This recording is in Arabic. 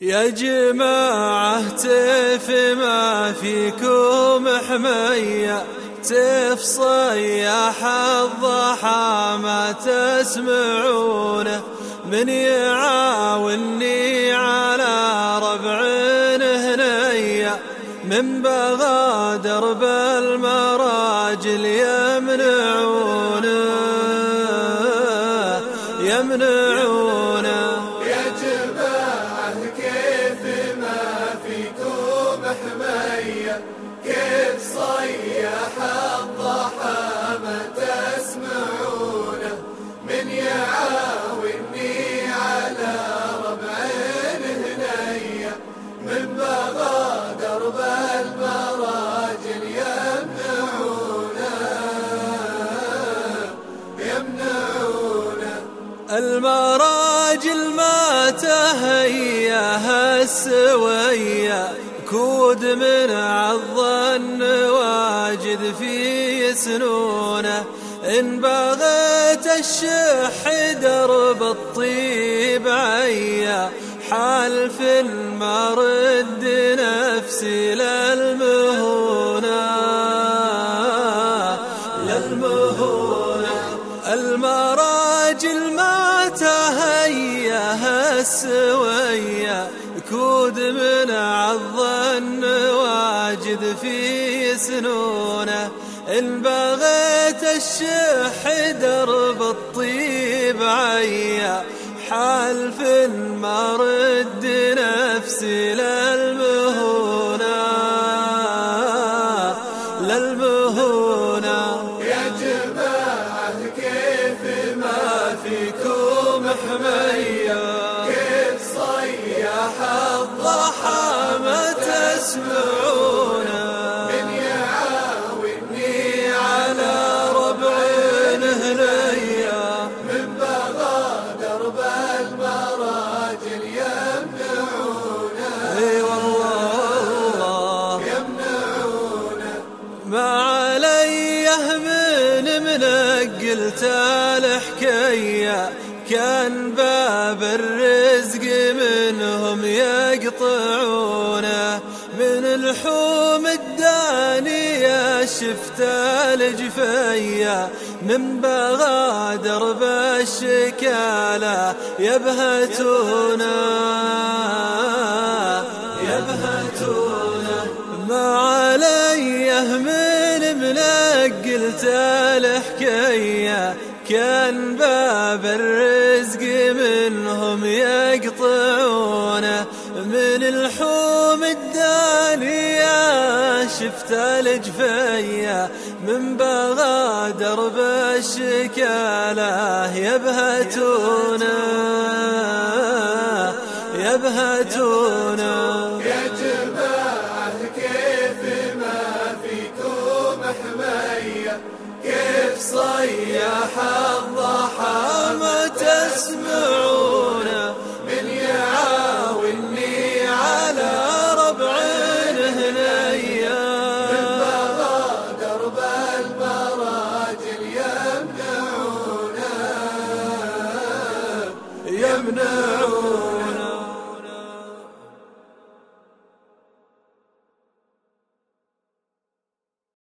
يا جماعة تف ما فيكم حمية تف صياح الضحى ما تسمعونه من يعاوني على ربع هنية من بغادر بالمراجل يمنعونه كيف صيح الضحى ما تسمعونه من يعاوني على ربع هنية من بغى درب المراجل يمنعونه يمنعونه. المراجل ما تهيأها السوية كود من عالظن واجد في سنونه. إن بغيت الشح درب الطيب عيا. حال في المرد نفسي للمهونة. للمهونة. المراجل ما تهياها السوية كود من عالظن واجد في سنونه. إن بغيت الشح درب الطيب عيا. حال في المرد نفسي للمهونة. للمهونة. تسمعونه من يعاوني على ربع هنية من بغى درب المراجل يمنعونه إي والله. يمنعونه ما عليه من منقلت الحكاية كان باب الرزق منهم يقطعونه من الحوم الدانية شفت الجفية من بغادر بالشكالة يبهتونه يبهتونه ما عليه من منقلت الحكاية كان باب الرزق من الحوم الدانية شفت الجفية من بغادر بالشكالة يبهتونه يبهتونه يا جماعة كيف ما حمية كيف